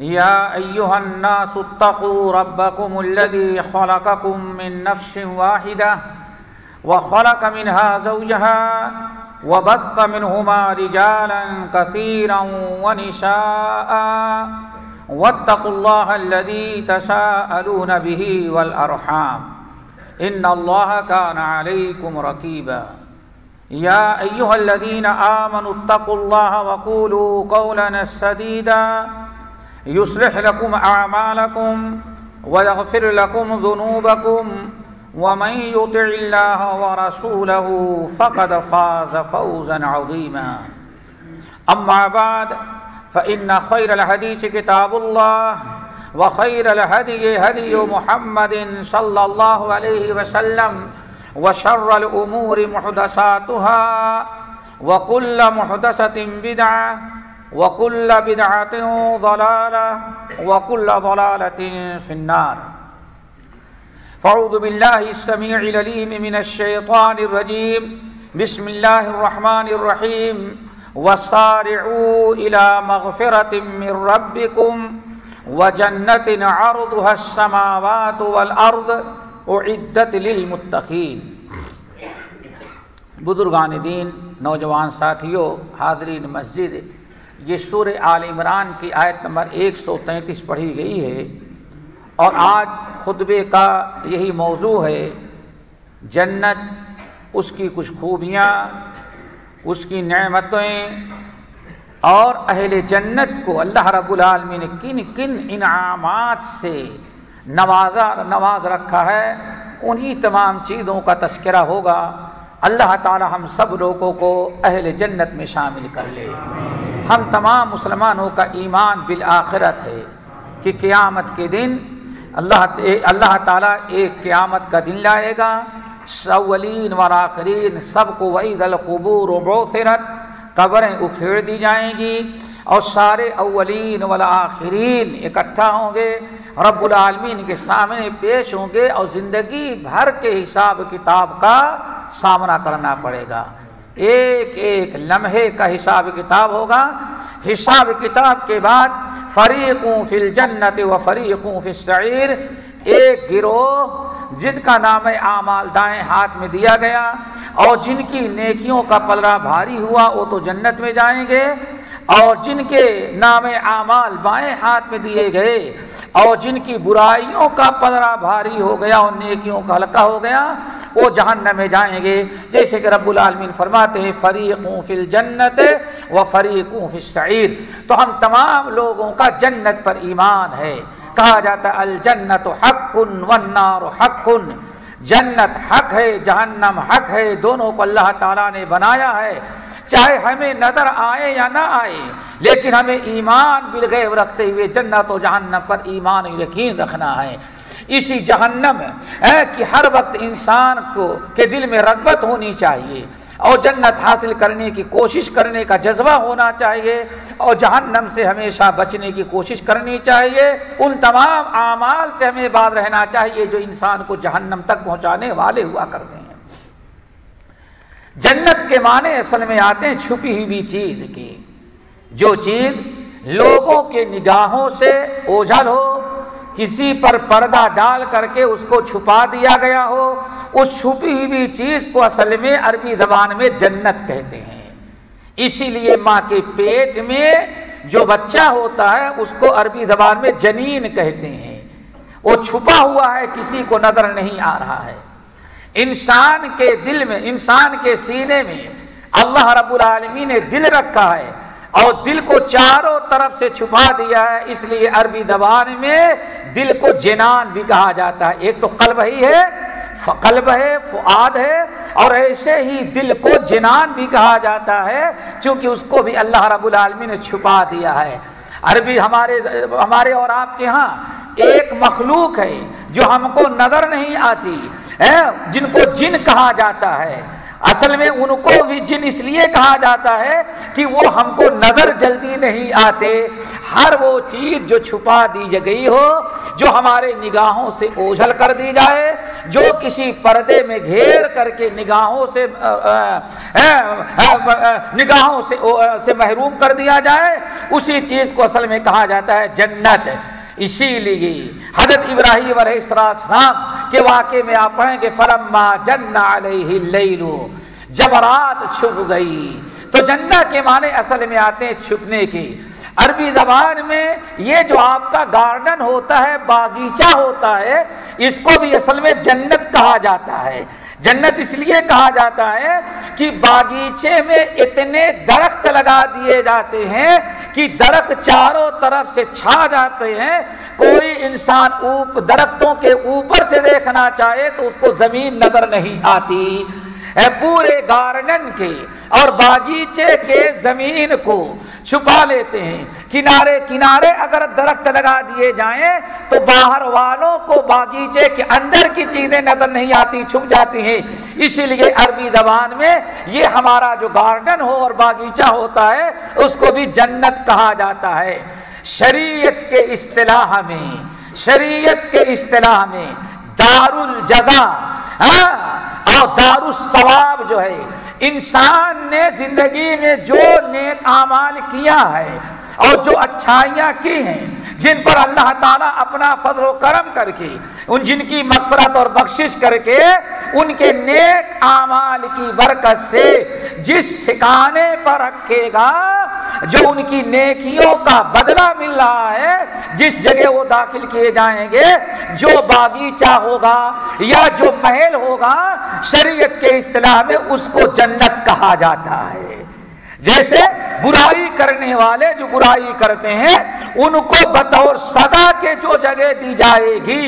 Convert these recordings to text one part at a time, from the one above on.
يا أيها الناس اتقوا ربكم الذي خلقكم من نفس واحدة وخلق منها زوجها وبث منهما رجالا كثيرا ونساء واتقوا الله الذي تساءلون به والأرحام إن الله كان عليكم ركيبا يا أيها الذين آمنوا اتقوا الله وقولوا قولا سديدا يصلح لكم أعمالكم ويغفر لكم ذنوبكم ومن يطع الله ورسوله فقد فاز فوزا عظيما. أما بعد، فإن خير الحديث كتاب الله وخير الهدي هدي محمد صلى الله عليه وسلم وشر الأمور محدثاتها وكل محدثة بدعة وكل بدعة ضلالة وكل ضلالة في النار فاعوذ بالله السميع العليم من الشيطان الرجيم بسم الله الرحمن الرحيم وصارعوا إلى مغفرة من ربكم وجنة عرضها السماوات والأرض اعدت للمتقین بزرگان دین، نوجوان ساتھیوں حاضرین مسجد یہ سور عال عمران کی آیت نمبر ایک سو تینتیس پڑھی گئی ہے، اور آج خطبے کا یہی موضوع ہے، جنت، اس کی کچھ خوبیاں، اس کی نعمتیں، اور اہل جنت کو اللہ رب العالمین نے کن کن انعامات سے نوازا، نواز رکھا ہے، انہی تمام چیزوں کا تذکرہ ہوگا۔ اللہ تعالی ہم سب لوگوں کو اہل جنت میں شامل کر لے۔ ہم تمام مسلمانوں کا ایمان بالآخرت ہے کہ قیامت کے دن اللہ اللہ تعالیٰ ایک قیامت کا دن لائے گا۔ سولین وراخرین سب کو وعید القبور و بوثرت قبریں اکھیڑ دی جائیں گی اور سارے اولین والآخرین اکٹھا ہوں گے۔ رب العالمین کے سامنے پیش ہوں گے اور زندگی بھر کے حساب کتاب کا سامنا کرنا پڑے گا۔ ایک ایک لمحے کا حساب کتاب ہوگا۔ حساب کتاب کے بعد فریقوں فی الجنت و فریقوں فی السعیر، ایک گروہ جن کا نام اعمال دائیں ہاتھ میں دیا گیا اور جن کی نیکیوں کا پلرا بھاری ہوا، وہ تو جنت میں جائیں گے۔ اور جن کے نام اعمال بائیں ہاتھ میں دیے گئے، اور جن کی برائیوں کا پلڑا بھاری ہو گیا، اور نیکیوں کا ہلکا ہو گیا، وہ جہنم میں جائیں گے۔ جیسے کہ رب العالمین فرماتے ہیں، فریقوں فی الجنت و فریقوں فی تو ہم تمام لوگوں کا جنت پر ایمان ہے۔ کہا جاتا ہے، الجنت حق والنار حق۔ جنت حق ہے، جہنم حق ہے، دونوں کو اللہ تعالیٰ نے بنایا ہے۔ چاہے ہمیں نظر آئے یا نہ آئے، لیکن ہمیں ایمان بالغیب رکھتے ہوئے جنت و جہنم پر ایمان یقین رکھنا ہے۔ اسی جہنم ہے کہ ہر وقت انسان کو، کے دل میں رغبت ہونی چاہیے اور جنت حاصل کرنے کی کوشش کرنے کا جذبہ ہونا چاہیے اور جہنم سے ہمیشہ بچنے کی کوشش کرنی چاہیے۔ ان تمام اعمال سے ہمیں بات رہنا چاہیے جو انسان کو جہنم تک پہنچانے والے ہوا کرتے ہیں۔ جنت کے معنی اصل میں آتے ہیں چھپی ہوئی چیز کی۔ جو چیز لوگوں کے نگاہوں سے اوجھل ہو، کسی پر پردہ ڈال کر کے اس کو چھپا دیا گیا ہو، اس چھپی ہوئی چیز کو اصل میں عربی زبان میں جنت کہتے ہیں۔ اسی لیے ماں کے پیٹ میں جو بچہ ہوتا ہے، اس کو عربی زبان میں جنین کہتے ہیں۔ وہ چھپا ہوا ہے، کسی کو نظر نہیں آ رہا ہے۔ انسان کے دل میں، انسان کے سینے میں اللہ رب العالمین نے دل رکھا ہے اور دل کو چاروں طرف سے چھپا دیا ہے۔ اس لیے عربی زبان میں دل کو جنان بھی کہا جاتا ہے۔ ایک تو قلب ہی ہے، قلب ہے فعاد ہے اور ایسے ہی دل کو جنان بھی کہا جاتا ہے، چونکہ اس کو بھی اللہ رب العالمین نے چھپا دیا ہے۔ عربی ہمارے ہمارے اور آپ کے ہاں ایک مخلوق ہے جو ہم کو نظر نہیں آتی جن کو جن کہا جاتا ہے۔ اصل میں ان کو بھی جن اس لیے کہا جاتا ہے کہ وہ ہم کو نظر جلدی نہیں آتے، ہر وہ چیز جو چھپا دی گئی ہو، جو ہمارے نگاہوں سے اوجھل کر دی جائے، جو کسی پردے میں گھیر کر کے نگاہوں سے نگاہوں سے محروم کر دیا جائے، اسی چیز کو اصل میں کہا جاتا ہے جنت۔ اسی لیے حضرت ابراہیم علیہ السلام کے واقعے میں آپ پڑھیں گے، فلما جن علیہ جب رات چھپ گئی۔ تو جنہ کے معنی اصل میں آتے ہیں چھپنے کی عربی زبان میں یہ جو آپ کا گارڈن ہوتا ہے، باغیچہ ہوتا ہے، اس کو بھی اصل میں جنت کہا جاتا ہے۔ جنت اس لیے کہا جاتا ہے کہ باغیچے میں اتنے درخت لگا دیے جاتے ہیں کہ درخت چاروں طرف سے چھا جاتے ہیں۔ کوئی انسان اوپ درختوں کے اوپر سے دیکھنا چاہے تو اس کو زمین نظر نہیں آتی۔ پورے گارڈن کے اور باغیچے کے زمین کو چھپا لیتے ہیں۔ کنارے کنارے اگر درخت لگا دیے جائیں تو باہر والوں کو باغیچے کے اندر کی چیزیں نظر نہیں آتی، چھپ جاتی ہیں۔ اسی لیے عربی زبان میں یہ ہمارا جو گارڈن ہو اور باغیچہ ہوتا ہے، اس کو بھی جنت کہا جاتا ہے۔ شریعت کے اصطلاح میں، شریعت کے اصطلاح میں دار الجزا ہاں؟ اور دار الثواب جو ہے، انسان نے زندگی میں جو نیک اعمال کیا ہے اور جو اچھائیاں کی ہیں، جن پر اللہ تعالیٰ اپنا فضل و کرم کر کے، ان جن کی مغفرت اور بخشش کر کے، ان کے نیک اعمال کی برکت سے جس ٹھکانے پر رکھے گا، جو ان کی نیکیوں کا بدلہ مل رہا ہے، جس جگہ وہ داخل کیے جائیں گے، جو باغیچہ ہوگا یا جو محل ہوگا، شریعت کے اصطلاح میں اس کو جنت کہا جاتا ہے۔ جیسے برائی کرنے والے جو برائی کرتے ہیں، ان کو بطور سدا کے جو جگہ دی جائے گی،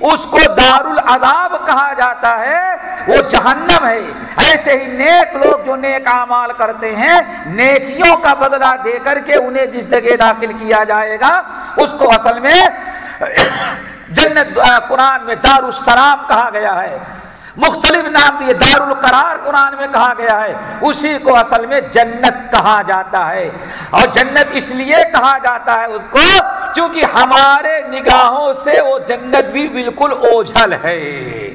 اس کو دار العذاب کہا جاتا ہے، وہ جہنم ہے۔ ایسے ہی نیک لوگ جو نیک اعمال کرتے ہیں، نیکیوں کا بدلہ دے کر کے انہیں جس جگہ داخل کیا جائے گا، اس کو اصل میں جنت قرآن میں دار السلام کہا گیا ہے۔ مختلف نام دیے دار القرار قرآن میں کہا گیا ہے، اسی کو اصل میں جنت کہا جاتا ہے۔ اور جنت اس لیے کہا جاتا ہے اس کو کیونکہ ہمارے نگاہوں سے وہ جنت بھی بالکل اوجھل ہے۔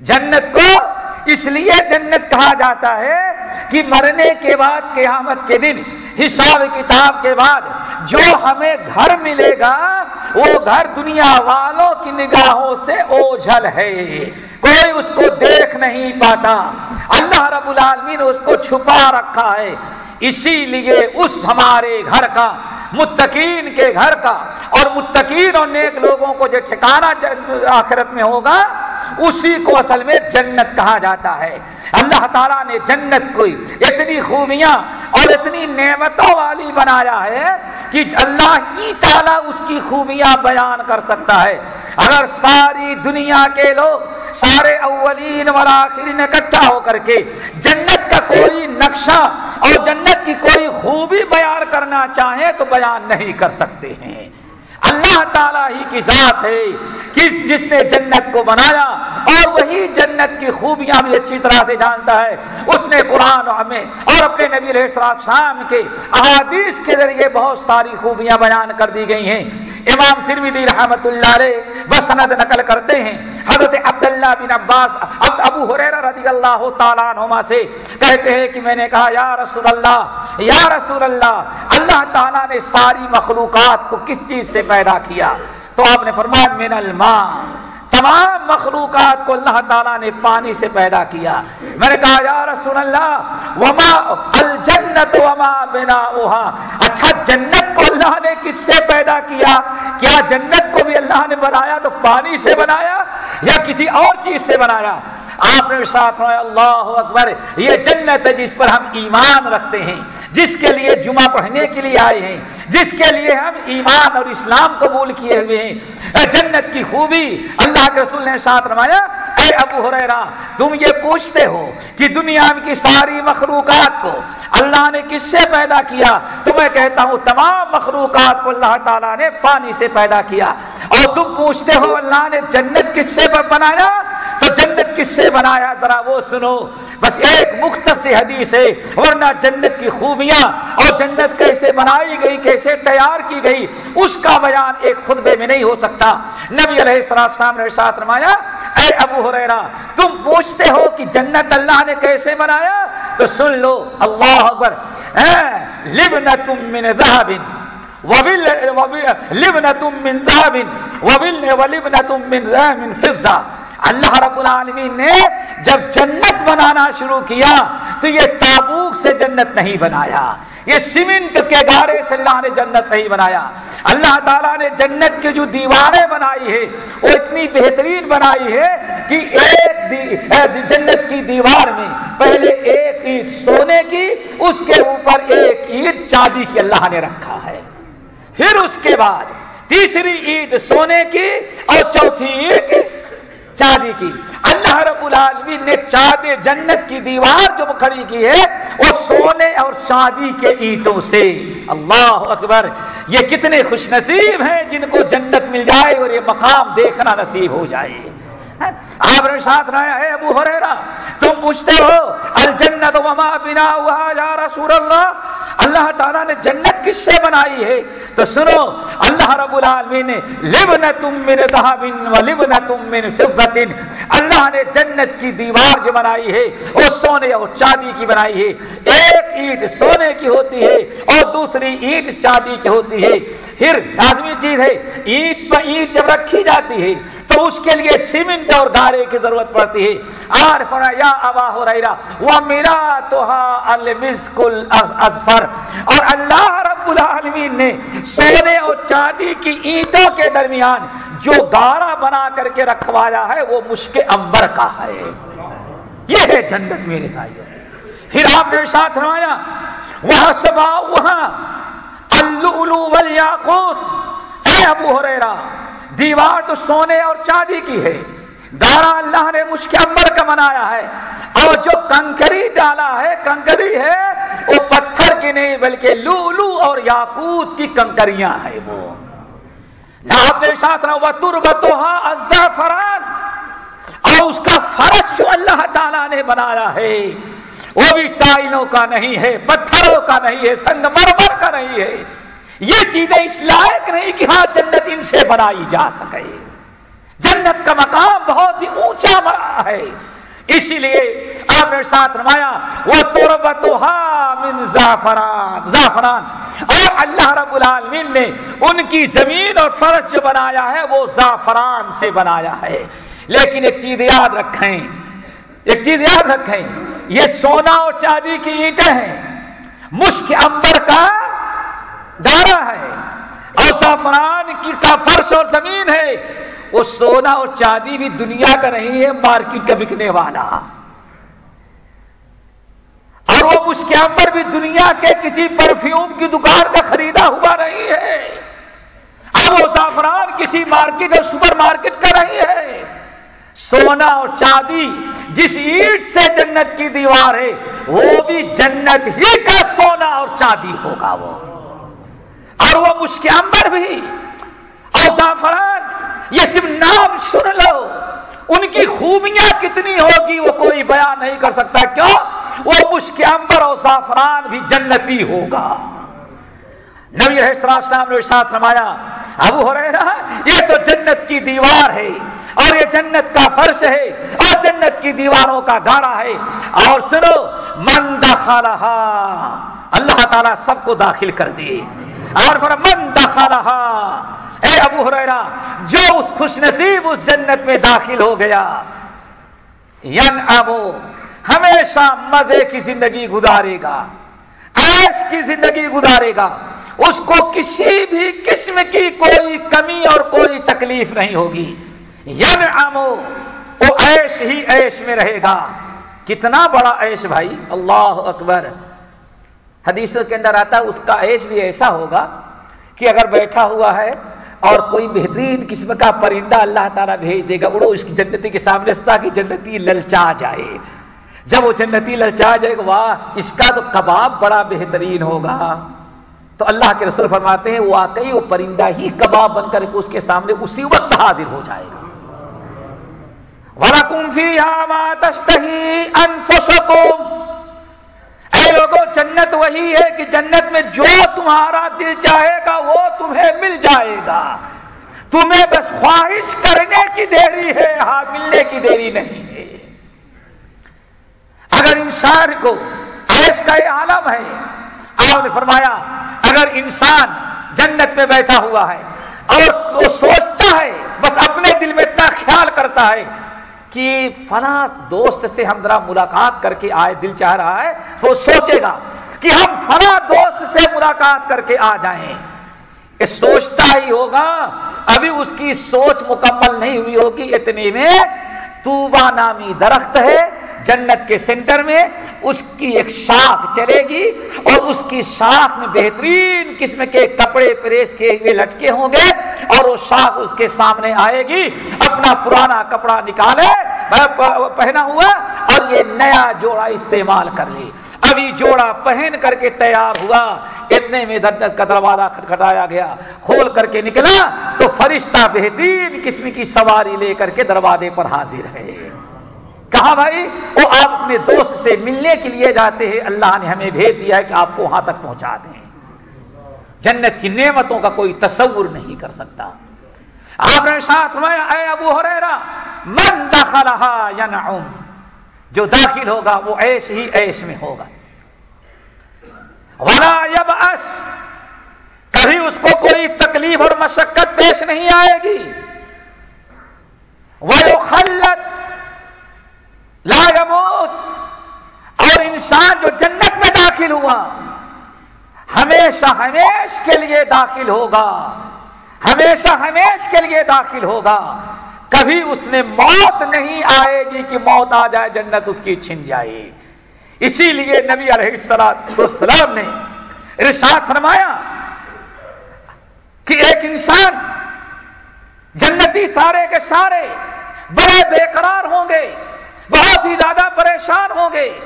جنت کو اس لیے جنت کہا جاتا ہے کہ مرنے کے بعد، قیامت کے دن، حساب کتاب کے بعد جو ہمیں گھر ملے گا، وہ گھر دنیا والوں کی نگاہوں سے اوجھل ہے۔ کوئی اس کو دیکھ نہیں پاتا۔ اللہ رب العالمین اس کو چھپا رکھا ہے۔ اسی لیے اس ہمارے گھر کا، متقین کے گھر کا اور متقین اور نیک لوگوں کو جو ٹھکانا آخرت میں ہوگا، اسی کو اصل میں جنت کہا جاتا ہے۔ اللہ تعالیٰ نے جنت کو اتنی خوبیاں اور اتنی نعمتوں والی بنایا ہے کہ اللہ ہی تعالیٰ اس کی خوبیاں بیان کر سکتا ہے۔ اگر ساری دنیا کے لوگ، سارے اولین والآخرین اکٹھا ہو کر کے جنت کا کوئی نقشہ اور جنت کی کوئی خوبی بیان کرنا چاہے تو بیان نہیں کر سکتے ہیں۔ اللہ تعالیٰ ہی کی ذات ہے، کس جس نے جنت کو بنایا اور جنت کی خوبیاں بھی اچھی طرح سے جانتا ہے۔ اس نے قرآن ہمیں اور اپنے نبی شام کے احادیث کے ذریعے بہت ساری خوبیاں بیان کر دی گئی ہیں۔ امام ترمیدی رحمت اللہ علیہ بسند نقل کرتے ہیں۔ حضرت عبداللہ بن عباس ابو حریرہ رضی اللہ تعالیٰ عنہما سے کہتے ہیں کہ میں نے کہا، یا رسول اللہ یا رسول اللہ اللہ تعالیٰ نے ساری مخلوقات کو کس چیز سے پیدا کیا؟ تو آپ نے فرمایا، من الماء۔ تمام مخلوقات کو اللہ تعالیٰ نے پانی سے پیدا کیا۔ میں نے کہا، یا رسول اللہ وما الجنت وما بنا اوہا اچھا جنت کو اللہ نے کس سے پیدا کیا؟ کیا جنت کو بھی اللہ نے بنایا تو پانی سے بنایا یا کسی اور چیز سے بنایا؟ آپ نے ساتھ اللہ اکبر، یہ جنت ہے جس پر ہم ایمان رکھتے ہیں، جس کے لیے جمعہ پڑھنے کے لیے آئے ہیں، جس کے لیے ہم ایمان اور اسلام قبول کیے ہوئے ہیں۔ جنت کی خوبی، اللہ کے رسول نے ساتھ روایا اے ابو حریرا تم یہ پوچھتے ہو کہ دنیا کی ساری مخلوقات کو اللہ نے کس سے پیدا کیا؟ تو میں کہتا ہوں، تمام مخلوقات کو اللہ تعالیٰ نے پانی سے پیدا کیا۔ اور تم پوچھتے ہو، اللہ نے جنت کس سے بنایا؟ تو جنت کس سے بنایا؟ ذرا وہ سنو۔ بس ایک مختص حدیث ہے، ورنہ جنت کی خوبیاں اور جنت کیسے بنائی گئی، کیسے تیار کی گئی، اس کا بیان ایک خطبے میں نہیں ہو سکتا۔ نبی علیہ السلام نے ساتھ رمایا اے ابو حریرا تم پوچھتے ہو کہ جنت اللہ نے کیسے بنایا؟ تو سن لو، اللہ اکبر لبنت من من اللہ رب العالمین نے جب جنت بنانا شروع کیا تو یہ تابوک سے جنت نہیں بنایا. یہ سیمنٹ کے گارے سے اللہ نے جنت نہیں بنایا. اللہ تعالیٰ نے جنت کی جو دیواریں بنائی ہے وہ اتنی بہترین بنائی ہے کہ ایک جنت کی دیوار میں پہلے ایک اینٹ سونے کی، اس کے اوپر ایک اینٹ چاندی کی اللہ نے رکھا ہے۔ پھر اس کے بعد تیسری اینٹ سونے کی اور چوتھی اینٹ چاندی کی۔ اللہ رب العالمین نے چاند جنت کی دیوار جو کھڑی کی ہے، وہ سونے اور چاندی کے اینٹوں سے۔ اللہ اکبر، یہ کتنے خوش نصیب ہیں جن کو جنت مل جائے اور یہ مقام دیکھنا نصیب ہو جائے۔ آپ نے ساتھ رہا ہے ابو ہریرا تم پوچھتے ہو، الجنت وما بنا ہوا یا رسول اللہ؟ اللہ تعالیٰ نے جنت کس سے بنائی ہے تو سنو، اللہ رب العالمین نے لبن تم من ذهب ولبن تم من فضه اللہ نے جنت کی دیوار جو بنائی ہے، وہ سونے اور چاندی کی بنائی ہے۔ ایک اینٹ سونے کی ہوتی ہے اور دوسری اینٹ چاندی کی ہوتی ہے۔ پھر لازمی چیز ہے، اینٹ پر اینٹ جب رکھی جاتی ہے، تو اس کے لیے سیمنٹ اور گارے کی ضرورت پڑتی ہے۔ آر فرا یا ابا ہو رہا وہ میرا تو المسکل ازفر اور اللہ رب العالمین نے سونے اور چاندی کی اینٹوں کے درمیان جو گارا بنا کر کے رکھوایا ہے، وہ مشک امبر کا ہے۔ یہ ہے جنت میرے بھائی پھر آپ نے ساتھ روایا وہاں سبا وہاں اے ابو ہریرا دیوار تو سونے اور چاندی کی ہے۔ دارا اللہ نے مشکمبر کا بنایا ہے۔ اور جو کنکری ڈالا ہے، کنکری ہے، وہ پتھر کی نہیں، بلکہ لولو اور یاقوت کی کنکریاں ہے وہ۔ آپ نے ساتھ رہا تربتوہا فران اور اس کا فرش جو اللہ تعالی نے بنایا ہے، وہ بھی ٹائلوں کا نہیں ہے، پتھروں کا نہیں ہے، سنگ مرمر کا نہیں ہے۔ یہ چیزیں اس لائق نہیں کہ ہاں جنت ان سے بنائی جا سکے۔ جنت کا مقام بہت ہی اونچا بڑا ہے۔ اسی لیے آپ نے ساتھ رمایا وہ من زعفران۔ زعفران، اور اللہ رب العالمین نے ان کی زمین اور فرش جو بنایا ہے، وہ زعفران سے بنایا ہے۔ لیکن ایک چیز یاد رکھیں، ایک چیز یاد رکھیں، یہ سونا اور چاندی کی اینٹیں ہیں۔ مشک امبر کا دارا ہے۔ اور زعفران کی کا فرش اور زمین ہے۔ وہ سونا اور چاندی بھی دنیا کا نہیں ہے، مارکیٹ کا بکنے والا۔ اور وہ مسکیام پر بھی دنیا کے کسی پرفیوم کی دکان کا خریدا ہوا نہیں ہے۔ اب وہ زعفران کسی مارکیٹ اور سپر مارکیٹ کا نہیں ہے۔ سونا اور چاندی جس اینٹ سے جنت کی دیوار ہے، وہ بھی جنت ہی کا سونا اور چاندی ہوگا وہ۔ اور وہ مسکیام بھی۔ اور زعفران یہ صرف نام سن لو۔ ان کی خوبیاں کتنی ہوگی وہ کوئی بیان نہیں کر سکتا۔ کیوں؟ وہ مشک امبر اور زعفران بھی جنتی ہوگا۔ نبی السلام نے ساتھ رمایا ابو ہو رہا یہ تو جنت کی دیوار ہے اور یہ جنت کا فرش ہے اور جنت کی دیواروں کا گاڑا ہے۔ اور سنو، من دخلہا، اللہ تعالیٰ سب کو داخل کر دیے اور من دخلہا؟ اے ابو ہریرا جو اس خوش نصیب اس جنت میں داخل ہو گیا۔ ین ابو، ہمیشہ مزے کی زندگی گزارے گا، عیش کی زندگی گزارے گا۔ اس کو کسی بھی قسم کی کوئی کمی اور کوئی تکلیف نہیں ہوگی۔ ین امو وہ ایش ہی ایش میں رہے گا۔ کتنا بڑا ایش بھائی، اللہ اکبر۔ حدیثوں کے اندر آتا اس کا ایش بھی ایسا ہوگا کہ اگر بیٹھا ہوا ہے اور کوئی بہترین قسم کا پرندہ اللہ تعالیٰ بھیج دے گا، اڑو اس کی جنتی کے سامنے ستا کہ جنتی للچا جائے۔ جب وہ جنتی للچا جائے گا، واہ، اس کا تو کباب بڑا بہترین ہوگا۔ تو اللہ کے رسول فرماتے ہیں، واقعی وہ پرندہ ہی کباب بن کر اس کے سامنے اسی وقت حاضر ہو جائے گا۔ وَلَكُمْ فِيهَا مَا تَشْتَهِي أَنفُسُكُمْ اے لوگوں جنت وہی ہے کہ جنت میں جو تمہارا دل چاہے گا وہ تمہیں مل جائے گا۔ تمہیں بس خواہش کرنے کی دیری ہے ہاں ملنے کی دیری نہیں ہے۔ اگر انسان کو ایس کا یہ عالم ہے آپ نے فرمایا اگر انسان جنت میں بیٹھا ہوا ہے اور وہ سوچتا ہے بس اپنے دل میں اتنا خیال کرتا ہے کہ فلاں دوست سے ہم ذرا ملاقات کر کے آئے، دل چاہ رہا ہے، وہ سوچے گا کہ ہم فلاں دوست سے ملاقات کر کے آ جائیں۔ یہ سوچتا ہی ہوگا، ابھی اس کی سوچ مکمل نہیں ہوئی ہوگی اتنے میں توبا نامی درخت ہے جنت کے سینٹر میں اس کی ایک شاخ چلے گی اور اس کی شاخ میں بہترین قسم کے کپڑے پریس کے ہوئے لٹکے ہوں گے اور وہ شاخ اس کے سامنے آئے گی۔ اپنا پرانا کپڑا نکالے پہنا ہوا اور یہ نیا جوڑا استعمال کر لی ابھی جوڑا پہن کر کے تیار ہوا۔ اتنے میں جنت کا دروازہ کھٹکھٹایا گیا۔ کھول کر کے نکلا تو فرشتہ بہترین قسم کی سواری لے کر کے دروازے پر حاضر ہے۔ کہا بھائی، وہ آپ اپنے دوست سے ملنے کے لیے جاتے ہیں، اللہ نے ہمیں بھیج دیا ہے کہ آپ کو وہاں تک پہنچا دیں۔ جنت کی نعمتوں کا کوئی تصور نہیں کر سکتا۔ آپ نے ساتھ میں اے ابو ہریرا من دخلہا ینعم۔ جو داخل ہوگا، وہ ایس ہی ایس میں ہوگا۔ ولا یبعث۔ کبھی اس کو کوئی تکلیف اور مشقت پیش نہیں آئے گی۔ وَيُخَلَّتْ لا يموت اور انسان جو جنت میں داخل ہوا، ہمیشہ ہمیش کے لیے داخل ہوگا، ہمیشہ ہمیش کے لیے داخل ہوگا۔ کبھی اس میں موت نہیں آئے گی کہ موت آ جائے، جنت اس کی چھن جائے۔ اسی لیے نبی علیہ السلام نے ارشاد فرمایا کہ ایک انسان جنتی سارے کے سارے بڑے بے قرار ہوں گے۔ بہت ہی زیادہ پریشان ہوں گے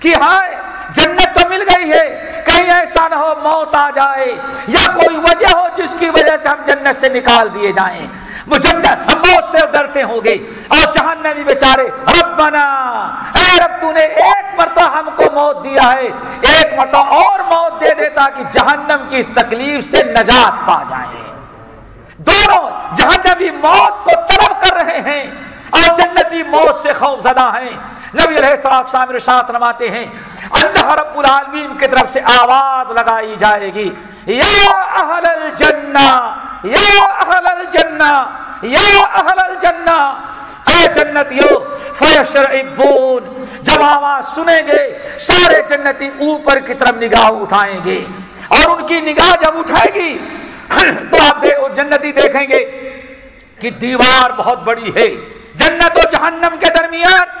کہ ہائے، جنت تو مل گئی ہے، کہیں ایسا نہ ہو موت آ جائے، یا کوئی وجہ ہو جس کی وجہ سے ہم جنت سے نکال دیے جائیں۔ وہ جنت ہم موت سے ڈرتے ہوں گے۔ اور جہنمی بیچارے رب بنا اے رب، تو نے ایک مرتبہ ہم کو موت دیا ہے۔ ایک مرتبہ اور موت دے دیتا کہ جہنم کی اس تکلیف سے نجات پا جائیں دونوں جہنمی موت کو طلب کر رہے ہیں۔ اور جنتی موت سے خوف زدہ ہیں۔ نبی علیہ السلام شامر شاط نماتے ہیں، اللہ رب العالمین کی طرف سے آواز لگائی جائے گی۔ یا اہل الجنہ، یا اہل الجنہ، یا اہل الجنہ۔ اے جنتیو فیشر فیشرعبون، جب آواز سنیں گے، سارے جنتی اوپر کی طرف نگاہ اٹھائیں گے۔ اور ان کی نگاہ جب اٹھائے گی، تو آپ جنتی دیکھیں گے کہ دیوار بہت بڑی ہے۔ جنت و جہنم کے درمیان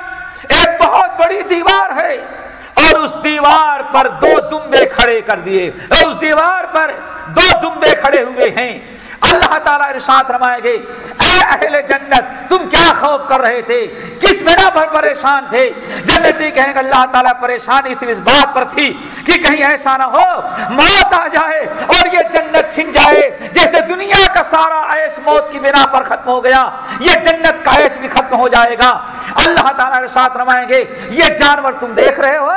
ایک بہت بڑی دیوار ہے اور اس دیوار پر دو دمبے کھڑے کر دیے اور اس دیوار پر دو دمبے کھڑے ہوئے ہیں اللہ تعالیٰ ارشاد رمائے گے اے اہل جنت، تم کیا خوف کر رہے تھے؟ کس میرا پر پریشان تھے؟ جنتی کہیں گے، اللہ تعالیٰ پریشانی صرف اس بات پر تھی کہ کہیں ایسا نہ ہو، موت آ جائے اور یہ جنت چھن جائے۔ جیسے دنیا کا سارا ایس موت کی بنا پر ختم ہو گیا، یہ جنت کا ایس بھی ختم ہو جائے گا۔ اللہ تعالیٰ ارشاد رمائیں گے، یہ جانور تم دیکھ رہے ہو؟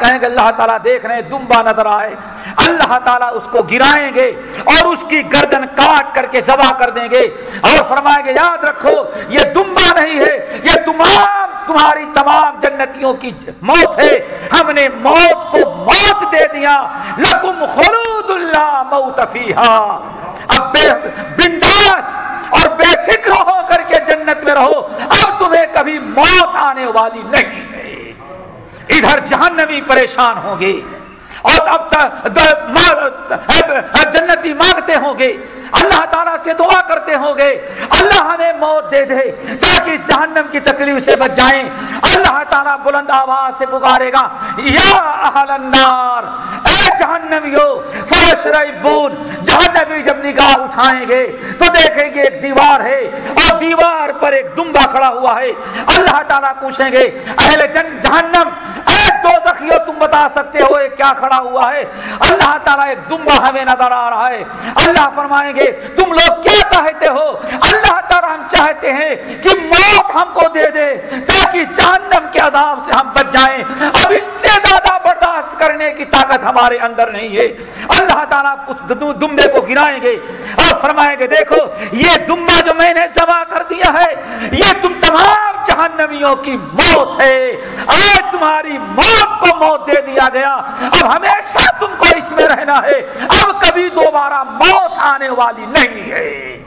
کہیں گے، اللہ تعالیٰ دیکھ رہے دمبا نظر آئے۔ اللہ تعالیٰ اس کو گرائیں گے اور اس کی گردن کاٹ کر کے ذبح کر دیں گے اور فرمائیں گے، یاد رکھو، یہ دمبا نہیں ہے، یہ تمام تمہاری تمام جنتیوں کی موت ہے۔ ہم نے موت کو موت دے دیا۔ لکم خلود اللہ موت فیہا۔ اب بے بنداس اور بے فکر ہو کر کے جنت میں رہو۔ اب تمہیں کبھی موت آنے والی نہیں ہے۔ ادھر جہنمی پریشان ہوں گے۔ اور اب جنتی مانگتے ہوں گے۔ اللہ تعالیٰ سے دعا کرتے ہوں گے۔ اللہ ہمیں موت دے دے تاکہ جہنم کی تکلیف سے بچ جائیں۔ اللہ تعالیٰ بلند آواز سے پکارے گا، یا اہل النار، اے جہنمیو فرشربون جہنمی جب نگاہ اٹھائیں گے تو دیکھیں گے ایک دیوار ہے اور دیوار پر ایک دمبا کھڑا ہوا ہے۔ اللہ تعالیٰ پوچھیں گے، اہل جن، جہنم، اے دو زخیو تم بتا سکتے ہو یہ کیا کھڑا ہوا ہے؟ اللہ تعالیٰ ایک دمبا ہمیں نظر آ رہا ہے۔ اللہ فرمائیں گے، تم لوگ کیا چاہتے ہو؟ اللہ تعالیٰ ہم چاہتے ہیں کہ موت ہم کو دے دے تاکہ جہنم کے عذاب سے ہم بچ جائیں۔ اب اس سے زیادہ برداشت کرنے کی طاقت ہمارے اندر نہیں ہے۔ اللہ تعالیٰ اس دمبے کو گرائیں گے۔ اور فرمائیں گے، دیکھو، یہ دمبا جو میں نے زبا کر دیا ہے، یہ تم تمام جہنمیوں کی موت ہے۔ آج تمہاری موت کو موت دے دیا گیا۔ اب ہمیشہ تم کو اس میں رہنا ہے۔ اب کبھی دوبارہ موت آنے والی نہیں ہے۔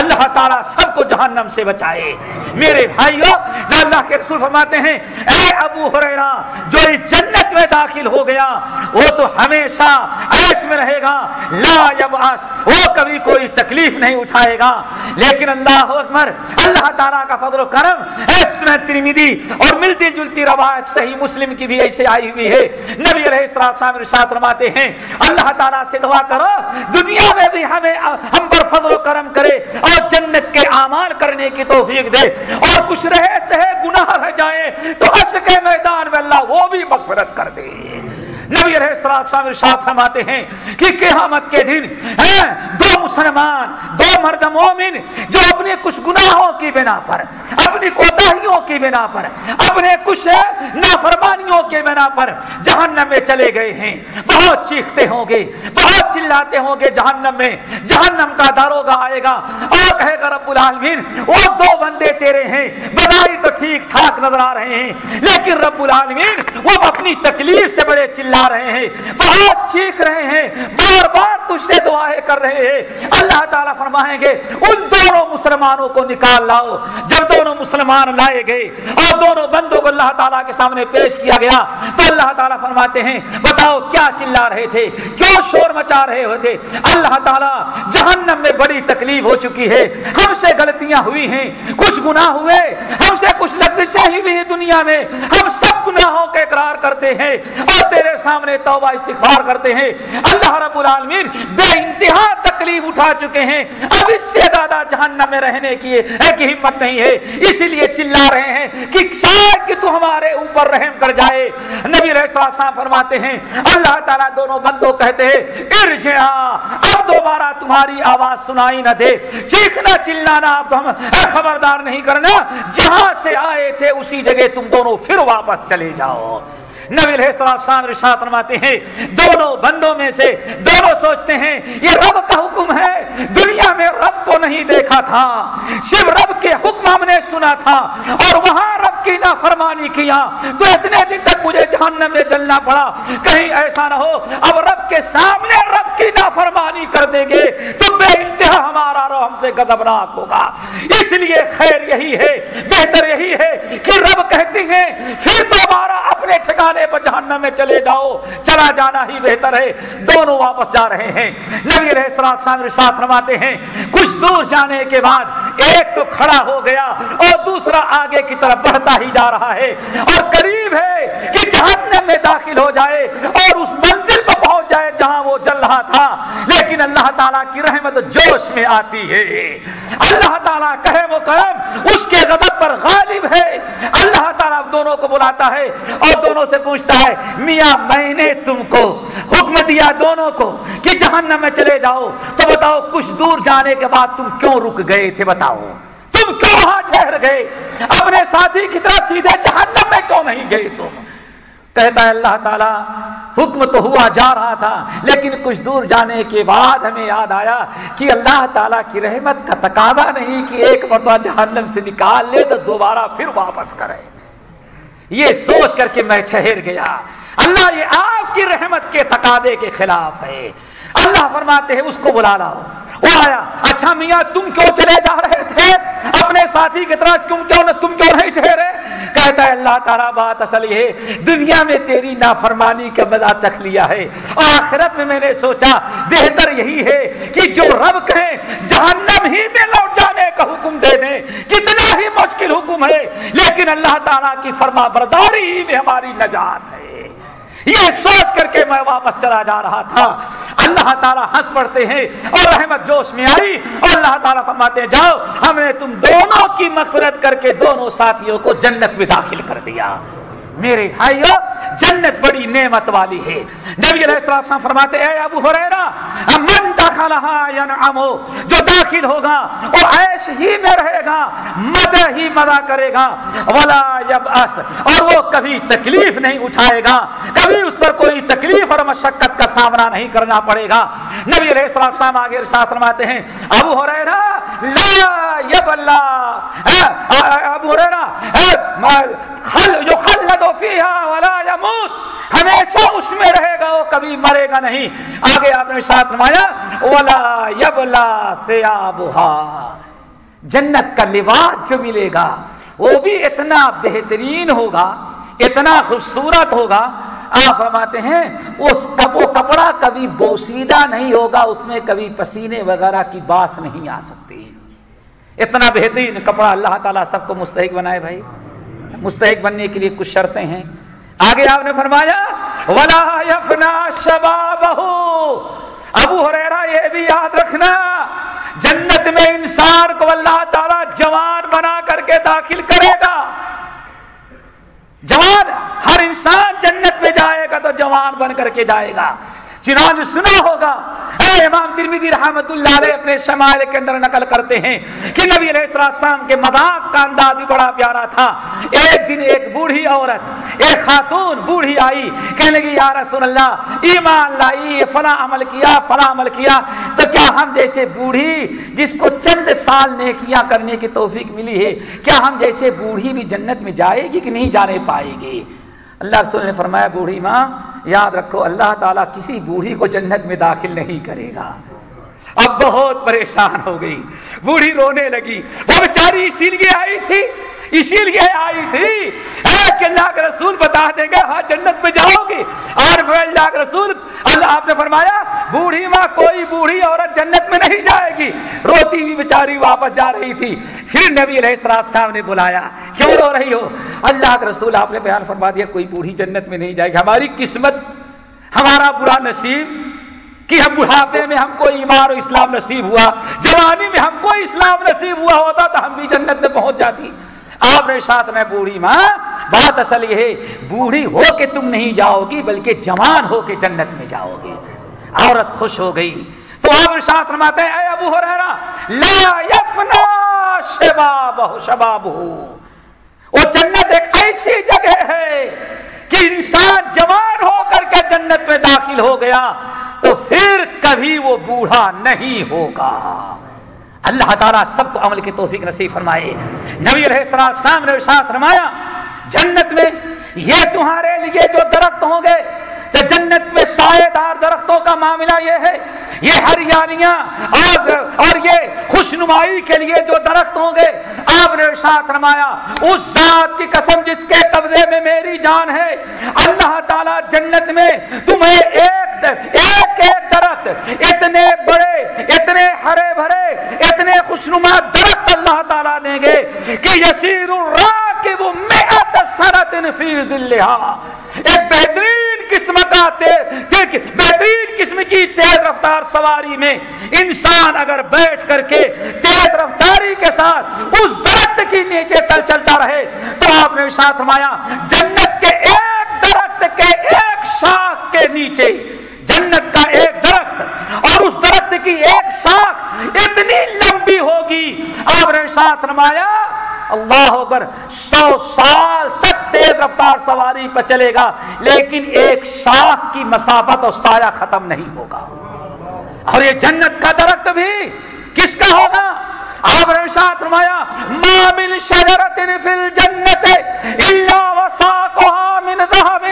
اللہ تعالیٰ سب کو جہنم سے بچائے۔ میرے بھائیوں، اللہ کے رسول فرماتے ہیں، اے ابو حریرا جو اس جنت میں داخل ہو گیا، وہ تو ہمیشہ ایس میں رہے گا، لا یبعث، وہ کبھی کوئی تکلیف نہیں اٹھائے گا۔ لیکن اللہ اکبر، اللہ تعالیٰ کا فضل و کرم ایس میں ترمیدی اور ملتی جلتی روایت صحیح مسلم کی بھی ایسے آئی ہوئی ہے۔ نبی علیہ السلام رشاد فرماتے ہیں، اللہ تعالیٰ سے دعا کرو، دنیا میں بھی ہمیں ہم پر فضل و کرم کرے اور جنت کے اعمال کرنے کی توفیق دے اور کچھ رہے سہے گناہ رہ جائے تو حش کے میدان میں اللہ وہ بھی مغفرت کر دے۔ نبی علیہ السلام ارشاد فرماتے ہیں کہ قیامت کے دن دو مسلمان، دو مرد مومن جو اپنے کچھ گناہوں کی بنا پر، اپنی کوتاہیوں کی بنا پر، اپنے کچھ نافرمانیوں کے بنا پر جہنم میں چلے گئے ہیں۔ بہت چیختے ہوں گے، بہت چلاتے ہوں گے جہنم میں۔ جہنم کا داروگا آئے گا۔ اور کہے گا رب العالمین، وہ دو بندے تیرے ہیں بدائی تو ٹھیک ٹھاک نظر آ رہے ہیں، لیکن رب العالمین، وہ اپنی تکلیف سے بڑے چلا رہے ہیں، بہت چیخ رہے ہیں، بار بار تجھ سے دعائیں کر رہے ہیں۔ اللہ تعالیٰ فرمائیں گے، ان دونوں مسلمانوں کو نکال لاؤ۔ جب دونوں مسلمان لائے گئے اور دونوں بندوں کو اللہ تعالیٰ کے سامنے پیش کیا گیا، تو اللہ تعالیٰ فرماتے ہیں، بتاؤ کیا چلا رہے تھے؟ کیوں شور مچا رہے ہوتے؟ اللہ تعالیٰ جہنم میں بڑی تکلیف ہو چکی ہے۔ ہم سے غلطیاں ہوئی ہیں، کچھ گناہ ہوئے۔ ہم سے کچھ لگزشیں ہوئی ہیں دنیا میں۔ ہم سب گناہوں کے اقرار کرتے ہیں اور تیرے سامنے سامنے توبہ استغفار کرتے ہیں۔ اللہ رب العالمین بے انتہا تکلیف اٹھا چکے ہیں۔ اب اس سے زیادہ جہنم میں رہنے کی ایک ہمت نہیں ہے۔ اسی لیے چلا رہے ہیں کہ شاید کہ تو ہمارے اوپر رحم کر جائے۔ نبی رحم فرماتے ہیں، اللہ تعالیٰ دونوں بندوں کہتے ہیں، ارجعا، اب دوبارہ تمہاری آواز سنائی نہ دے۔ چیخنا، چلانا، اب تو ہم خبردار نہیں کرنا۔ جہاں سے آئے تھے، اسی جگہ تم دونوں پھر واپس چلے جاؤ۔ نبی السلام رشاد فرماتے ہیں، دونوں بندوں میں سے دونوں سوچتے ہیں، یہ رب کا حکم ہے، دنیا میں رب کو نہیں دیکھا تھا، صرف رب کے حکم ہم نے سنا تھا اور وہاں رب کی نافرمانی کیا؟ تو اتنے دن تک مجھے جہنم میں چلنا پڑا۔ کہیں ایسا نہ ہو، اب رب کے سامنے رب کی نافرمانی کر دیں گے تو بے انتہا ہمارا رو ہم سے گدبناک ہوگا۔ اس لیے خیر یہی ہے، بہتر یہی ہے کہ رب کہتے ہیں، پھر دوبارہ اپنے ٹھکانے پر جہنم میں چلے جاؤ۔ چلا جانا ہی بہتر ہے۔ دونوں واپس جا رہے ہیں۔ نبی رہے ساتھ فرماتے ہیں، کچھ دور جانے کے بعد ایک تو کھڑا ہو گیا اور دوسرا آگے کی طرف بڑھتا ہی جا رہا ہے اور قریب ہے کہ جہنم میں داخل ہو جائے اور اس منزل پر پہنچ جائے جہاں وہ جل رہا تھا۔ لیکن اللہ تعالیٰ کی رحمت جوش میں آتی ہے۔ اللہ تعالیٰ کہے وہ کرم، اس کے غضب پر غالب ہے۔ اللہ تعالیٰ دونوں کو بلاتا ہے اور دونوں سے پوچھتا ہے، میاں، میں نے تم کو حکم دیا دونوں کو کہ جہنم میں چلے جاؤ۔ تو بتاؤ، کچھ دور جانے کے بعد تم کیوں رک گئے تھے؟ بتاؤ۔ تم کیوں وہاں ٹھہر گئے؟ اپنے ساتھی کی طرح سیدھے جہنم میں کیوں نہیں گئے تم؟ کہتا ہے اللہ تعالیٰ، حکم تو ہوا جا رہا تھا، لیکن کچھ دور جانے کے بعد ہمیں یاد آیا کہ اللہ تعالیٰ کی رحمت کا تقاضا نہیں کہ ایک مرتبہ جہنم سے نکال لے تو دوبارہ پھر واپس کرے۔ یہ سوچ کر کے میں ٹھہر گیا۔ اللہ یہ آپ کی رحمت کے تقاضے کے خلاف ہے۔ اللہ فرماتے ہیں، اس کو بلا لاؤ۔ وہ آیا اچھا میاں، تم کیوں چلے جا رہے تھے؟ اپنے ساتھی کی طرح تم کیوں نہ تم کیوں نہیں ٹھہرے؟ کہتا ہے، اللہ تعالیٰ بات اصل یہ دنیا میں تیری نافرمانی کا مزہ چکھ لیا ہے۔ اور آخرت میں میں نے سوچا، بہتر یہی ہے کہ جو رب کہیں، جہنم ہی میں لوٹ جانے کا حکم دے دیں۔ کتنا ہی مشکل حکم ہے، لیکن اللہ تعالیٰ کی فرما برداری ہی میں ہماری نجات ہے۔ یہ سوچ کر کے میں واپس چلا جا رہا تھا۔ اللہ تعالیٰ ہنس پڑتے ہیں اور رحمت جوش میں آئی اور اللہ تعالیٰ فرماتے جاؤ، ہم نے تم دونوں کی مغفرت کر کے دونوں ساتھیوں کو جنت میں داخل کر دیا۔ میرے بھائیو، جنت بڑی نعمت والی ہے۔ نبی علیہ السلام فرماتے اے ابو حریرہ من دخلہا ینعمو، جو داخل ہوگا وہ عیش ہی میں رہے گا، مدہ ہی مدہ کرے گا۔ ولا یبعث، اور وہ کبھی تکلیف نہیں اٹھائے گا۔ کبھی اس پر کوئی تکلیف اور مشقت کا سامنا نہیں کرنا پڑے گا۔ نبی علیہ السلام آگے ارشاد فرماتے ہیں، ابو حریرہ لا یب ابو حریرہ جو خلد فیہا ولا يموت ہمیشہ اس میں رہے گا، وہ کبھی مرے گا نہیں۔ آگے آپ نے ساتھ رمایا ولا یبلا ثيابها۔ جنت کا لباس جو ملے گا، وہ بھی اتنا بہترین ہوگا، اتنا خوبصورت ہوگا۔ آپ فرماتے ہیں، اس وہ کپڑا کبھی بوسیدہ نہیں ہوگا، اس میں کبھی پسینے وغیرہ کی باس نہیں آ سکتی۔ اتنا بہترین کپڑا اللہ تعالیٰ سب کو مستحق بنائے بھائی۔ مستحق بننے کے لیے کچھ شرطیں ہیں۔ آگے آپ نے فرمایا، ولا یفنا شباب ابو ہریرا یہ بھی یاد رکھنا، جنت میں انسان کو اللہ تعالی جوان بنا کر کے داخل کرے گا۔ جوان، ہر انسان جنت میں جائے گا تو جوان بن کر کے جائے گا۔ چنانچہ سنا ہوگا۔ اے امام ترمیدی رحمت اللہ علیہ اپنے شمائل کے اندر نقل کرتے ہیں کہ نبی علیہ السلام کے مذاق کا انداز بھی بڑا پیارا تھا۔ ایک دن ایک بوڑھی عورت، ایک خاتون بوڑھی آئی، کہنے لگی، یا رسول اللہ، ایمان لائی، فلاں عمل کیا، فلاں عمل کیا۔ تو کیا ہم جیسے بوڑھی، جس کو چند سال نیکیاں کرنے کی توفیق ملی ہے، کیا ہم جیسے بوڑھی بھی جنت میں جائے گی کہ نہیں جانے پائے گی؟ اللہ رسول نے فرمایا، بوڑھی ماں، یاد رکھو، اللہ تعالیٰ کسی بوڑھی کو جنت میں داخل نہیں کرے گا۔ اب بہت پریشان ہو گئی۔ بوڑھی رونے لگی۔ وہ بیچاری اسی لیے آئی تھی اسی لیے آئی تھی۔ کہ اللہ کے رسول بتا دیں گے ہاں جنت میں جاؤ گی۔ اور اللہ کے رسول اللہ آپ نے فرمایا، بوڑھی ماں، کوئی بوڑھی عورت جنت میں نہیں جائے گی۔ روتی ہوئی بیچاری واپس جا رہی تھی۔ پھر نبی علیہ السلام صاحب نے بلایا، کیوں رو رہی ہو؟ اللہ کے رسول آپ نے بیان فرما دیا، کوئی بوڑھی جنت میں نہیں جائے گی۔ ہماری قسمت، ہمارا برا نصیب کہ ہم بڑھاپے میں ہم کو ایمان و اسلام نصیب ہوا، جوانی میں ہم کو اسلام نصیب ہوا ہوتا تو ہم بھی جنت میں پہنچ جاتی۔ آپ نے ساتھ میں بوڑھی ماں، بات اصل یہ ہے، بوڑھی ہو کے تم نہیں جاؤ گی، بلکہ جوان ہو کے جنت میں جاؤ گی۔ عورت خوش ہو گئی۔ تو آپ ساتھ فرماتے ہیں، اے ابو ہو رہا لا یفنا شباب شباب وہ جنت ایک ایسی جگہ ہے کہ انسان جوان ہو کر کے جنت میں داخل ہو گیا، تو پھر کبھی وہ بوڑھا نہیں ہوگا۔ اللہ تعالیٰ سب کو عمل کی توفیق نصیب فرمائے۔ نبی علیہ السلام نے ساتھ فرمایا، جنت میں یہ تمہارے لیے جو درخت ہوں گے تو جنت میں سائے دار درختوں کا معاملہ یہ ہے، یہ ہریالیاں اور یہ خوشنمائی کے لیے جو درخت ہوں گے، آپ نے ساتھ رمایا اس ذات کی قسم جس کے قبضے میں میری جان ہے، اللہ تعالیٰ جنت میں تمہیں ایک ایک ایک درخت، اتنے بڑے، اتنے ہرے بھرے، اتنے خوشنما درخت اللہ تعالیٰ دیں گے کہ یسیر الراکب مئت سرت فی ذلھا ایک بہترین قسم کا بہترین قسم کی تیز رفتار سواری میں انسان اگر بیٹھ کر کے تیز رفتاری کے ساتھ اس درخت کی نیچے تل چلتا رہے، تو آپ نے ساتھ فرمایا، جنت کے ایک درخت کے ایک شاخ کے نیچے، جنت کا ایک درخت، اور اس درخت کی ایک شاخ اتنی لمبی ہوگی۔ آپ نے ساتھ رمایا اللہ اکبر، سو سال تک تیز رفتار سواری پر چلے گا، لیکن ایک شاخ کی مسافت اور سایہ ختم نہیں ہوگا۔ اور یہ جنت کا درخت بھی کس کا ہوگا؟ آپ نے ساتھ رمایا مامن شجرت فی الجنت الا وساقها من ذهب۔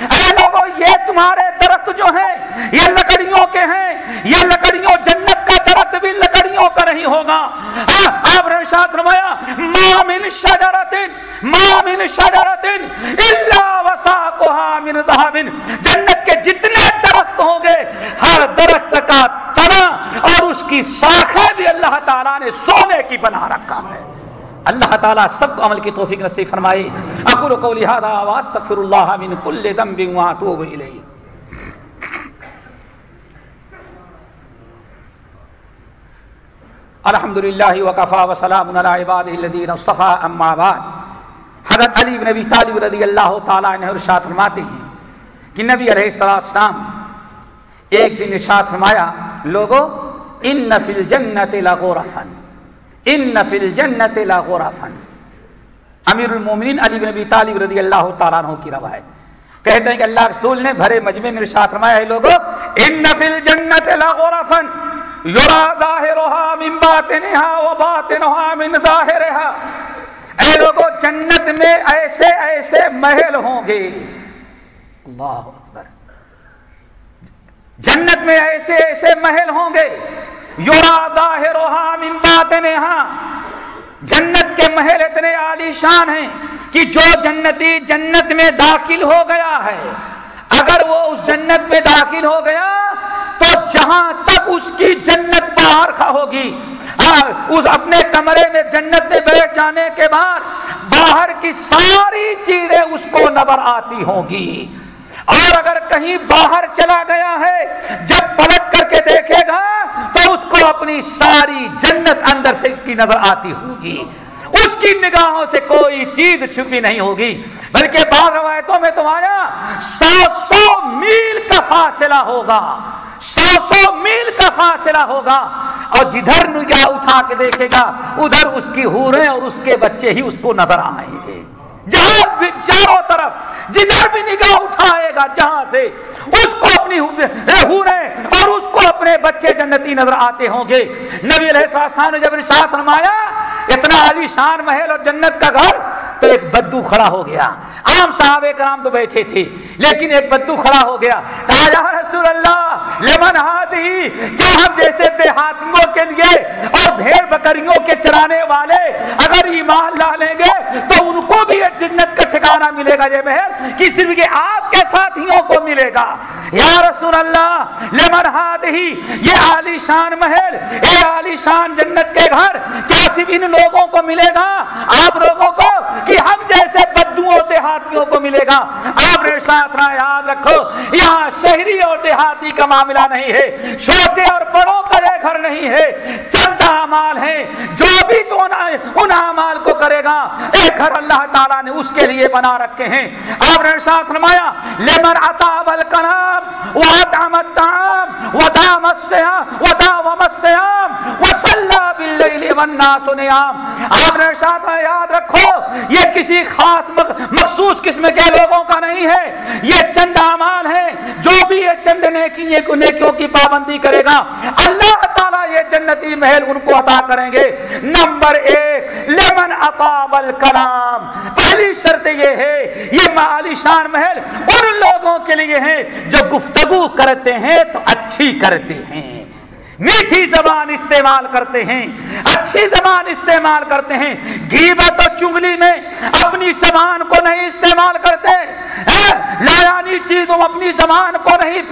اے لوگوں یہ تمہارے درخت جو ہیں، یہ لکڑیوں کے ہیں، یہ لکڑیوں جنت کا درخت بھی لکڑیوں کا نہیں ہوگا۔ ہاں، آپ نے ساتھ رمایا مامن شجرت مامن شجرت الا وساقها من ذهب. جنت کے جتنے درخت ہوں گے، ہر درخت کا تنا اور اس کی شاخیں بھی اللہ تعالیٰ نے سونے کی بنا رکھا ہے۔ اللہ تعالیٰ سب کو عمل کی توفیق نصیب فرمائے۔ اکول کو لہٰذا آواز سفر اللہ من کل دم تو الیہ۔ الحمد للہ وقفا وسلام عباد الدین صفا اما بعد۔ حضرت علی بن نبی طالب رضی اللہ تعالیٰ نے ارشاد فرماتے ہیں کہ نبی علیہ السلام شام ایک دن ارشاد فرمایا لوگوں ان نفل جنت لغورفن ان نفل جنت لغورفن امیر المومنین علی بن نبی طالب رضی اللہ تعالیٰ عنہ کی روایت۔ کہتے ہیں کہ اللہ رسول نے بھرے مجمع میں ارشاد فرمایا ہے لوگوں ان نفل جنت لغورفن یرا ظاہرها من باطنها و باطنها من ظاہرها جنت میں ایسے ایسے محل ہوں گے۔ اللہ اکبر۔ جنت میں ایسے ایسے محل ہوں گے۔ یورا ظاہرها من باطنها جنت کے محل اتنے عالی شان ہیں کہ جو جنتی جنت میں داخل ہو گیا ہے، اگر وہ اس جنت میں داخل ہو گیا تو جہاں تک اس کی جنت باہر ہوگی اس اپنے کمرے میں جنت میں بیٹھ جانے کے بعد باہر کی ساری چیزیں اس کو نظر آتی ہوں گی۔ اور اگر کہیں باہر چلا گیا ہے، جب پلٹ کر کے دیکھے گا، تو اس کو اپنی ساری جنت اندر سے کی نظر آتی ہوگی۔ اس کی نگاہوں سے کوئی چیز چھپی نہیں ہوگی۔ بلکہ بعض روایتوں میں تو آیا سو سو میل کا فاصلہ ہوگا۔ سو سو میل کا فاصلہ ہوگا۔ اور جدھر نگاہ اٹھا کے دیکھے گا، ادھر اس کی ہوریں اور اس کے بچے ہی اس کو نظر آئیں گے۔ جہاں بھی چاروں طرف جدھر بھی نگاہ اٹھائے گا، جہاں سے اس کو اپنی اور اس کو اپنے بچے جنتی نظر آتے ہوں گے۔ نبی علیہ نے جب ارشاد فرمایا، اتنا علی شان محل اور جنت کا گھر، تو ایک بدو کھڑا ہو گیا۔ عام صحابہ کرام تو بیٹھے تھے، لیکن ایک بدو کھڑا ہو گیا۔ کہا، یا رسول اللہ، لمن ہی کیا ہم جیسے دیہاتیوں کے لیے اور بھیڑ بکریوں کے چرانے والے اگر ایمان لا لیں گے، تو ان کو بھی ایک جنت کا ٹھکانا ملے گا۔ یہ محل کسی بھی آپ کے ساتھیوں کو ملے گا۔ یا رسول اللہ، لمن ہاتھ ہی یہ عالی شان محل یہ عالی شان جنت کے گھر، کیا صرف ان لوگوں کو ملے گا؟ آپ لوگوں کو کہ ہم جیسے بدو دیہاتیوں کو ملے گا۔ آپ نے ساتھ نہ یاد رکھو، یہاں شہری اور دیہاتی کا معاملہ نہیں ہے۔ چھوٹے اور بڑوں کا یہ گھر نہیں ہے۔ چند امال ہے جو بھی تو ان امال کو کرے گا۔ ایک گھر اللہ تعالیٰ نے اس کے لیے بنا رکھے ہیں۔ آپ نے ساتھ فرمایا لیمن عطاب الکلام وعطام التعام ودام السیام ودام السیام وصلى باللیل والناس نیام آپ نے ساتھ یاد رکھو، یہ کسی خاص مخصوص قسم کے لوگوں کا نہیں ہے۔ یہ چند اعمال ہے جو بھی یہ چند نیکیوں کی پابندی کرے گا۔ اللہ تعالیٰ یہ جنتی محل ان کو عطا کریں گے۔ نمبر ایک لیمن اطاب الکلام۔ پہلی شرط یہ ہے، یہ معالی شان محل ان لوگوں کے لیے ہے جو گفتگو کرتے ہیں تو اچھی کرتے ہیں۔ میٹھی زبان استعمال کرتے ہیں، اچھی زبان استعمال کرتے ہیں۔ گیبت اور چنگلی میں اپنی زبان کو نہیں استعمال کرتے۔ لایانی چیزوں اپنی زبان کو نہیں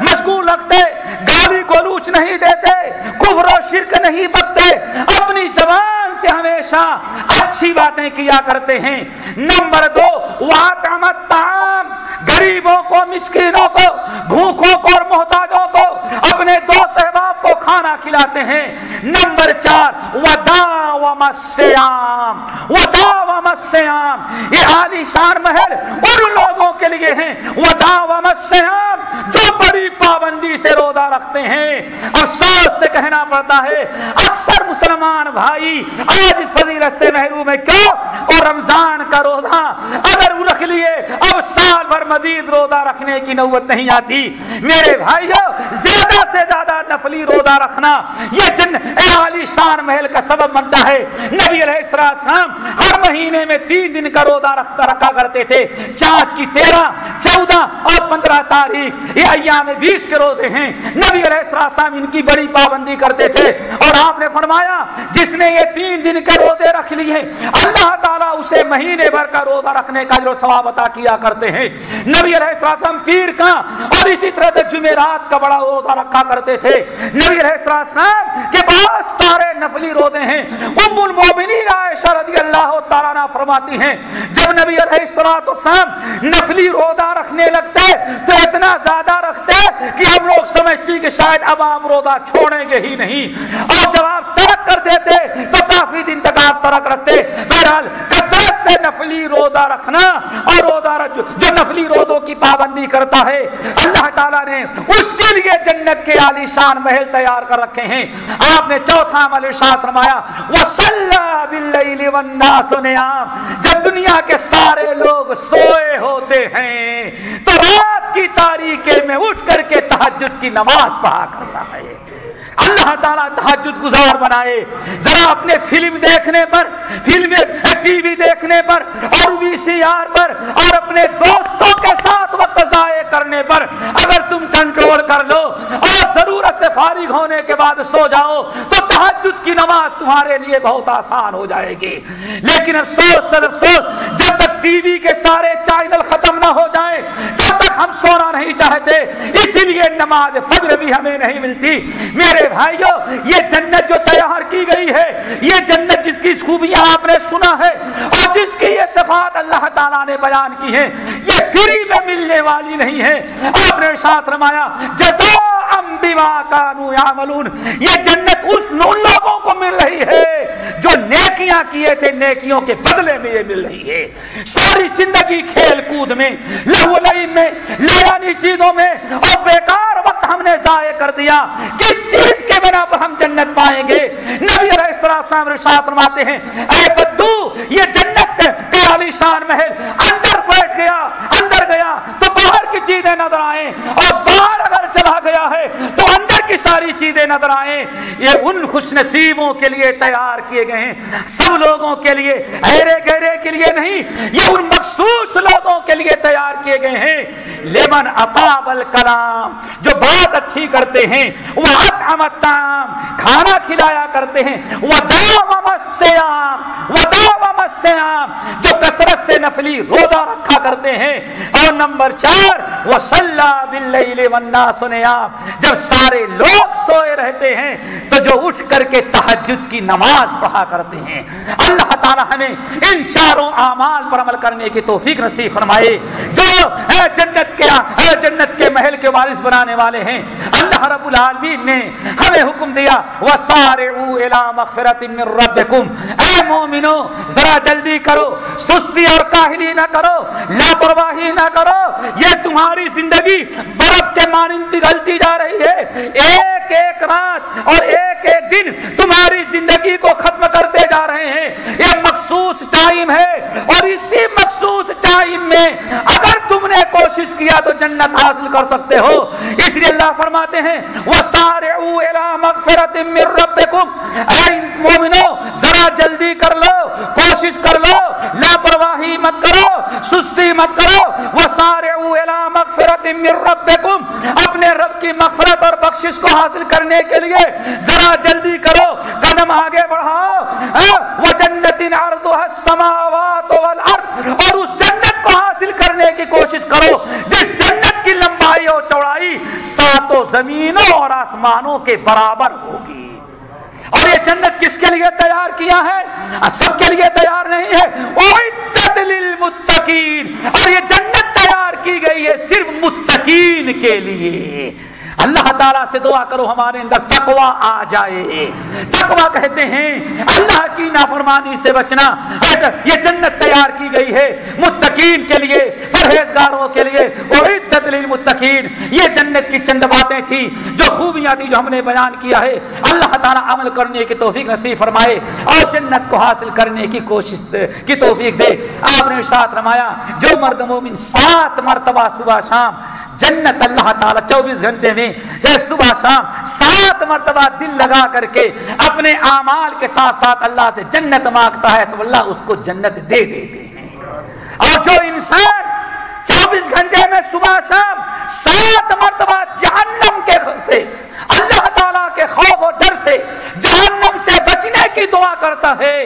مشغول رکھتے۔ گالی کو روچ نہیں دیتے۔ کفر و شرک نہیں بکتے اپنی زبان سے ہمیشہ اچھی باتیں کیا کرتے ہیں۔ نمبر دو واقعات تام غریبوں کو، مسکینوں کو، بھوکوں کو اور محتاجوں کو اپنے دوست احباب کو کھانا کھلاتے ہیں۔ نمبر چار ودا و مسیام ودا و مسیام یہ عالی شان محل ان لوگوں کے لیے ہیں۔ ودا و مسیام جو بڑی پابندی سے روزہ رکھتے ہیں۔ افسوس سے کہنا پڑتا ہے، اکثر مسلمان بھائی آج فضیلت سے محروم ہے کیوں؟ اور رمضان کا روزہ اگر وہ رکھ لیے، اب سال بھر مزید روزہ رکھنے کی نوبت نہیں آتی۔ میرے بھائیو، زیادہ سے زیادہ نفلی روزہ رکھنا یہ جن عالی شان محل کا سبب بنتا ہے۔ نبی علیہ السلام ہر مہینے میں تین دن کا روزہ رکھتا رکھا کرتے تھے۔ چاند کی تیرہ، چودہ اور پندرہ تاریخ، یہ ایام بیس کے روزے ہیں۔ نبی علیہ السلام ان کی بڑی پابندی کرتے تھے۔ اور آپ نے فرمایا، جس نے یہ تین تین دن کے روزے رکھ لیے۔ اللہ تعالیٰ اسے مہینے بھر کا روزہ رکھنے کا جو ثواب عطا کیا کرتے ہیں۔ نبی علیہ السلام پیر کا اور اسی طرح سے جمعرات کا بڑا روزہ رکھا کرتے تھے، نبی علیہ السلام کے بہت سارے نفلی روزے ہیں۔ ام المومنین عائشہ رضی اللہ تعالیٰ فرماتی ہیں، جب نبی علیہ السلام نفلی روزہ رکھنے لگتے، تو اتنا زیادہ رکھتے کہ ہم لوگ سمجھتی کہ شاید اب آپ روزہ چھوڑیں گے ہی نہیں۔ اور جب آپ ترک کر دیتے، تو کافی دن تک آپ ترک رکھتے بہرحال کثرت سے نفلی روزہ رکھنا اور روزہ رکھ جو نفلی روزوں کی پابندی کرتا ہے، اللہ تعالیٰ نے اس کے لیے جنت کے عالی شان محل تیار کر رکھے ہیں۔ آپ نے چوتھا عمل شاہ فرمایا جب دنیا کے سارے لوگ سوئے ہوتے ہیں، تو رات کی تاریخ میں اٹھ کر کے تحجد کی نماز پڑھا کرتا ہے۔ اللہ تعالیٰ تحجد گزار بنائے۔ ذرا اپنے فلم دیکھنے پر، فلم ٹی وی دیکھنے پر اور وی سی آر پر اور اپنے دوستوں کے ساتھ وقت ضائع کرنے پر۔ اگر تم کنٹرول کر لو اور ضرورت سے فارغ ہونے کے بعد سو جاؤ تو تحجد کی نماز تمہارے لیے بہت آسان ہو جائے گی۔ لیکن افسوس، سر افسوس، جب تک ٹی وی کے سارے چینل ختم نہ ہو جائیں تک ہم سونا نہیں چاہتے، اسی لیے نماز فجر بھی ہمیں نہیں ملتی۔ میرے بھائیوں یہ جنت جو تیار کی گئی ہے، یہ جنت جس کی خوبیاں آپ نے سنا ہے اور جس کی یہ صفات اللہ تعالیٰ نے بیان کی ہے یہ فری میں ملنے والی نہیں ہے۔ آپ نے ساتھ رمایا جیسا یہ جنت اس لوگوں کو مل رہی ہے جو نیکیاں کیے تھے، نیکیوں کے بدلے میں یہ مل رہی ہے۔ ساری زندگی کھیل کود میں، لہو میں، لیانی چیزوں میں، اور بیکار وقت ہم نے ضائع کر دیا۔ کس چیز کے بنا پر ہم جنت پائیں گے؟ نبی علیہ السلام رشاہ فرماتے ہیں، اے بدو، یہ جنت کے شان محل۔ اندر بیٹھ گیا، اندر گیا تو چیزیں نظر آئیں اور باہر اگر چلا گیا ہے تو اندر کی ساری چیزیں نظر آئیں، یہ ان خوش نصیبوں کے لیے تیار کیے گئے ہیں۔ سب لوگوں کے لیے ایرے گہرے کے لیے نہیں، یہ ان مخصوص لوگوں کے لیے تیار کیے گئے ہیں۔ لیمن اطاب الکلام، جو بات اچھی کرتے ہیں، وہ اطعمتام کھانا کھلایا کرتے ہیں۔ وہ دام السیام وہ دام السیام جو کثرت سے نفلی روزہ رکھا کرتے ہیں۔ اور نمبر چار وہ صلاح بل سنیا جب سارے لوگ سوئے رہتے ہیں تو جو اٹھ کر کے تحجد کی نماز پڑھا کرتے ہیں۔ اللہ تعالی ہمیں ان چاروں اعمال پر عمل کرنے کی توفیق نصیب فرمائے۔ جو جنت کے جنت کے محل کے وارث بنانے والے ہیں۔ اللہ رب العالمین نے ہمیں حکم دیا وہ سارے مغفرت من ربکم اے مومنو، ذرا جلدی کرو۔ سستی اور کاہلی نہ کرو۔ لاپرواہی نہ کرو۔ یہ تمہاری زندگی برف کے مانند پگھلتی جا رہی ہے۔ ایک ایک رات اور ایک ایک دن تمہاری زندگی کو ختم کرتے جا رہے ہیں۔ یہ مخصوص ٹائم ہے اور اسی مخصوص ٹائم میں اگر تم نے کوشش کیا تو جنت حاصل کر سکتے ہو۔ اس لیے اللہ فرماتے ہیں وہ سارے مومنو، ذرا جلدی کر لو، کوشش کر لو، لاپرواہی مت کرو، سستی مت کرو۔ وہ سارے مغفرت من ربکم اپنے رب کی مغفرت اور بخشش کو حاصل کرنے کے لیے ذرا جلدی کرو قدم آگے بڑھاؤ ہاں، وہ جنت السماوات والارض اور اس جنت کو حاصل کرنے کی کوشش کرو جس جنت کی لمبائی اور چوڑائی ساتوں زمینوں اور آسمانوں کے برابر ہوگی۔ اور یہ جنت کس کے لیے تیار کیا ہے؟ سب کے لیے تیار نہیں ہے۔ للمتقین۔ اور یہ جنت تیار کی گئی ہے صرف متقین کے لیے۔ اللہ تعالیٰ سے دعا کرو ہمارے اندر تقوا آ جائے۔ تقوا کہتے ہیں، اللہ کی نافرمانی سے بچنا۔ یہ جنت تیار کی گئی ہے۔ متقین کے لیے، پرہیزگاروں کے لیے۔ متقین یہ جنت کی چند باتیں تھی جو خوبیاں تھی جو ہم نے بیان کیا ہے۔ اللہ تعالیٰ عمل کرنے کی توفیق نصیب فرمائے اور جنت کو حاصل کرنے کی کوشش، کی توفیق دے۔ آپ نے ساتھ رمایا، جو مرد مومن سات مرتبہ صبح شام جنت اللہ تعالیٰ چوبیس گھنٹے میں صبح شام سات مرتبہ دل لگا کر کے اپنے اعمال کے ساتھ ساتھ اللہ سے جنت مانگتا ہے تو اللہ اس کو جنت دے دیتے ہیں۔ اور جو انسان چوبیس گھنٹے میں صبح شام سات مرتبہ جہنم کے سے، اللہ تعالیٰ کے خوف و ڈر سے جہنم سے بچنے ایک ہی دعا کرتا ہے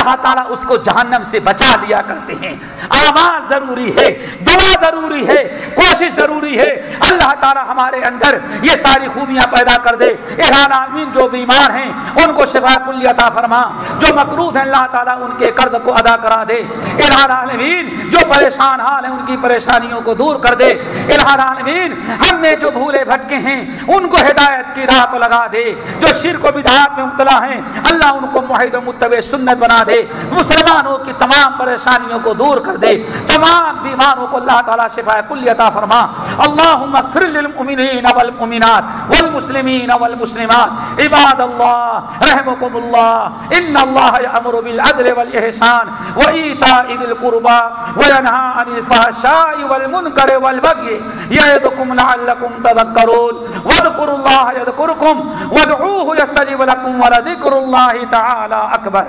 اللہ تعالیٰ اس کو جہنم سے بچا لیا کرتے ہیں۔ آواز ضروری ہے، دعا ضروری ہے، کوشش ضروری ہے۔ اللہ تعالیٰ ہمارے اندر یہ ساری خوبیاں پیدا کر دے۔ ارحان عالمین جو بیمار ہیں، ان کو شفا کلی عطا فرما۔ جو مقروض ہیں، اللہ تعالیٰ ان کے قرض کو ادا کرا دے۔ ارحان عالمین جو پریشان حال ہیں، ان کی پریشانیوں کو دور کر دے۔ ارحان عالمین ہم نے جو بھولے بھٹکے ہیں، ان کو ہدایت کی راہ لگا دے۔ جو شرک و بدعات میں مبتلا ہیں، اللہ ان کو معاہد و متبع سنت بنا دے۔ دے، مسلمانوں کی تمام پریشانیوں کو دور کر دے، تمام بیماروں کو اللہ تعالیٰ شفا کل عطا فرما۔ اللهم اغفر للمؤمنين والمؤمنات والمسلمين والمسلمات۔ عباد الله رحمكم الله ان الله يأمر بالعدل والإحسان وإيتاء ذي القربى وينهى عن الفحشاء والمنكر والبغي يعظكم لعلكم تذكرون واذكروا الله يذكركم وادعوه يستجب لكم ولذكر الله تعالى أكبر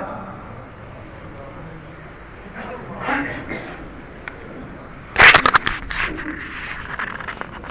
حق ہے